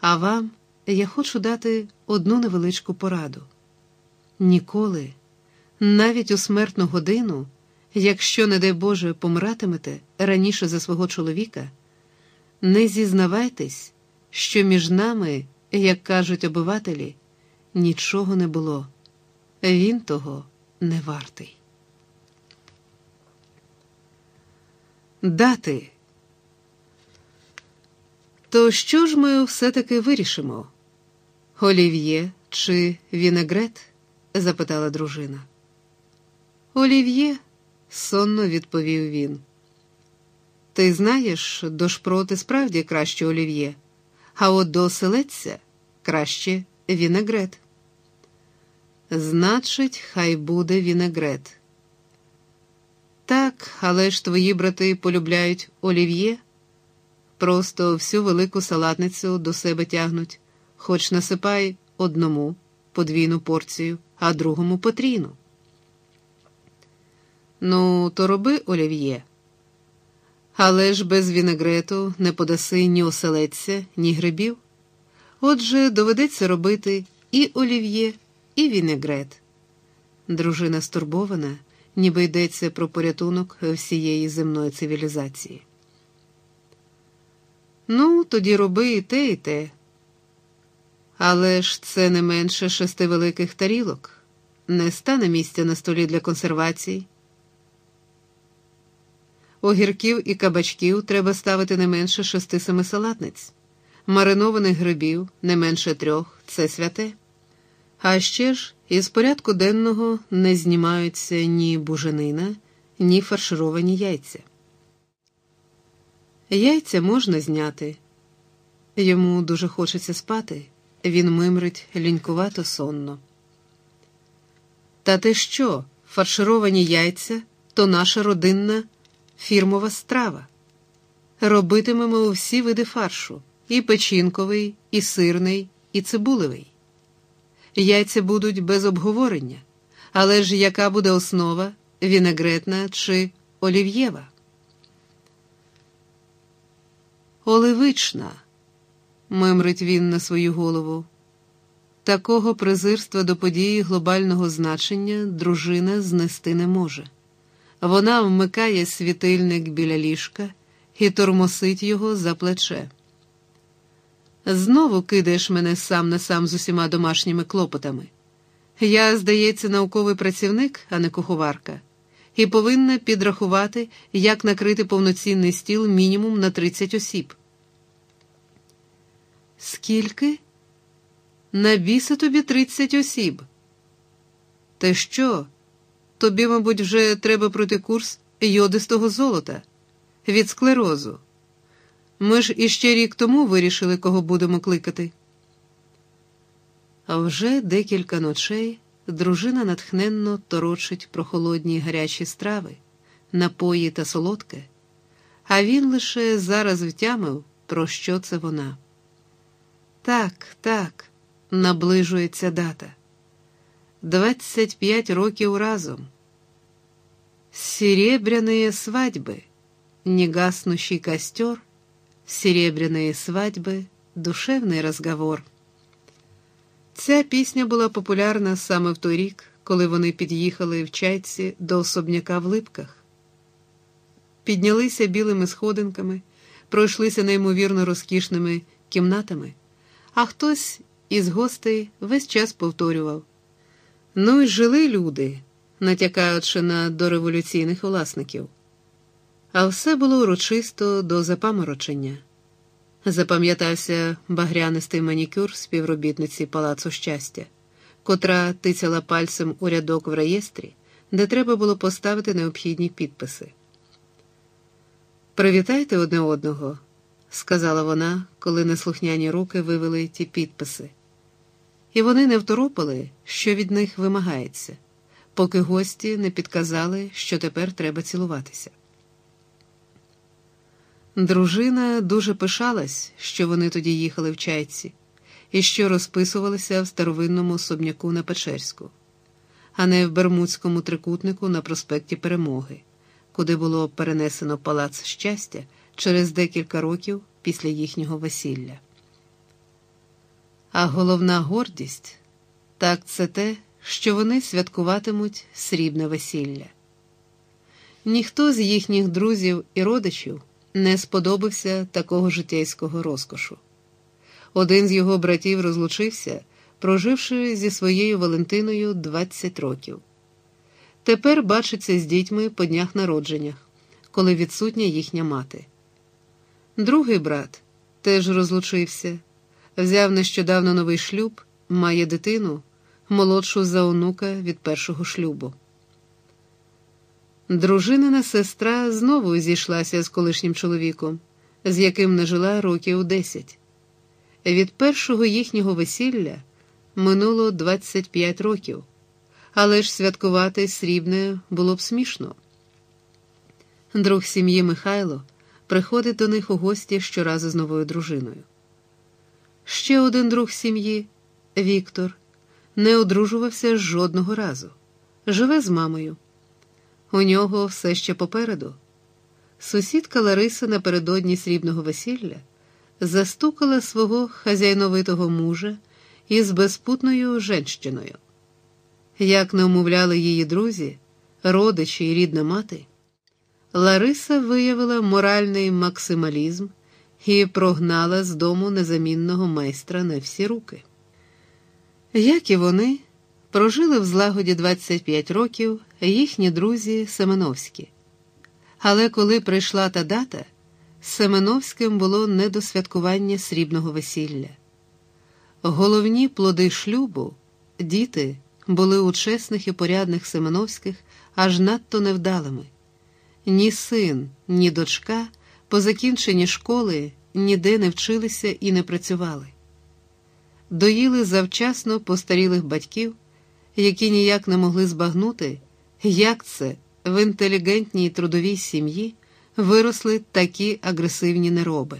А вам я хочу дати одну невеличку пораду. Ніколи, навіть у смертну годину, якщо, не дай Боже, помиратимете раніше за свого чоловіка, не зізнавайтесь, що між нами, як кажуть обивателі, нічого не було. Він того не вартий. Дати. То що ж ми все-таки вирішимо? Олів'є чи Вінегрет? запитала дружина. Олів'є, сонно відповів він. Ти знаєш, до шпроти справді краще олів'є, а от до оселедця краще вінегрет. Значить, хай буде вінегрет. Так, але ж твої брати полюбляють олів'є, просто всю велику салатницю до себе тягнуть, хоч насипай одному подвійну порцію, а другому потрійну. Ну, то роби олів'є. Але ж без вінегрету не подаси ні оселедця, ні грибів. Отже, доведеться робити і олів'є, і вінегрет. Дружина стурбована, ніби йдеться про порятунок всієї земної цивілізації. Ну, тоді роби і те, і те. Але ж це не менше шести великих тарілок, не стане місця на столі для консервацій. Огірків і кабачків треба ставити не менше шести-семи салатниць, маринованих грибів не менше трьох це святе. А ще ж із порядку денного не знімаються ні буженина, ні фаршировані яйця. Яйця можна зняти. Йому дуже хочеться спати, він мимрить лінькувато сонно. Та те що, фаршировані яйця то наша родинна фірмова страва. Робитимемо всі види фаршу і печінковий, і сирний, і цибулевий. Яйця будуть без обговорення, але ж яка буде основа вінегретна чи олів'єва? Оливична, мимрить він на свою голову. Такого презирства до події глобального значення дружина знести не може. Вона вмикає світильник біля ліжка і тормосить його за плече. Знову кидаєш мене сам на сам з усіма домашніми клопотами. Я, здається, науковий працівник, а не куховарка, і повинна підрахувати, як накрити повноцінний стіл мінімум на 30 осіб. Скільки? На біса тобі 30 осіб. Ти що? Тобі, мабуть, вже треба пройти курс йодистого золота від склерозу. Ми ж іще рік тому вирішили, кого будемо кликати. А вже декілька ночей дружина натхненно торочить про холодні гарячі страви, напої та солодке, а він лише зараз втямив, про що це вона. Так, так, наближується дата. Двадцять п'ять років разом. Серебряные свадьбы, негаснущий костер, серебряные свадьби, душевний розговор. Ця пісня була популярна саме в той рік, коли вони під'їхали в чайці до особняка в липках. Піднялися білими сходинками, пройшлися неймовірно розкішними кімнатами, а хтось із гостей весь час повторював. Ну й жили люди, натякаючи на дореволюційних власників. А все було урочисто до запаморочення. Запам'ятався багрянистий манікюр співробітниці палацу щастя, котра тицяла пальцем у рядок в реєстрі, де треба було поставити необхідні підписи. Привітайте одне одного, сказала вона, коли неслухняні руки вивели ті підписи і вони не второпали, що від них вимагається, поки гості не підказали, що тепер треба цілуватися. Дружина дуже пишалась, що вони тоді їхали в чайці, і що розписувалися в старовинному особняку на Печерську, а не в Бермудському трикутнику на проспекті Перемоги, куди було перенесено палац щастя через декілька років після їхнього весілля. А головна гордість так це те, що вони святкуватимуть срібне весілля. Ніхто з їхніх друзів і родичів не сподобався такого життєйського розкошу. Один з його братів розлучився, проживши зі своєю Валентиною 20 років. Тепер бачиться з дітьми по днях народженнях, коли відсутня їхня мати. Другий брат теж розлучився, взяв нещодавно новий шлюб, має дитину, молодшу за онука від першого шлюбу. Дружинина сестра знову зійшлася з колишнім чоловіком, з яким не жила років десять. Від першого їхнього весілля минуло 25 років, але ж святкувати срібне було б смішно. Друг сім'ї Михайло приходить до них у гості щоразу з новою дружиною. Ще один друг сім'ї, Віктор, не одружувався жодного разу, живе з мамою. У нього все ще попереду. Сусідка Лариса напередодні срібного весілля застукала свого хазяйновитого мужа із безпутною женщиною. Як не умовляли її друзі, родичі і рідна мати, Лариса виявила моральний максималізм і прогнала з дому незамінного майстра на всі руки. Як і вони, прожили в злагоді 25 років їхні друзі Семеновські. Але коли прийшла та дата, Семеновським було не до святкування срібного весілля. Головні плоди шлюбу, діти, були у чесних і порядних Семеновських аж надто невдалими. Ні син, ні дочка по закінченні школи ніде не вчилися і не працювали. Доїли завчасно постарілих батьків, які ніяк не могли збагнути, як це в інтелігентній трудовій сім'ї виросли такі агресивні нероби.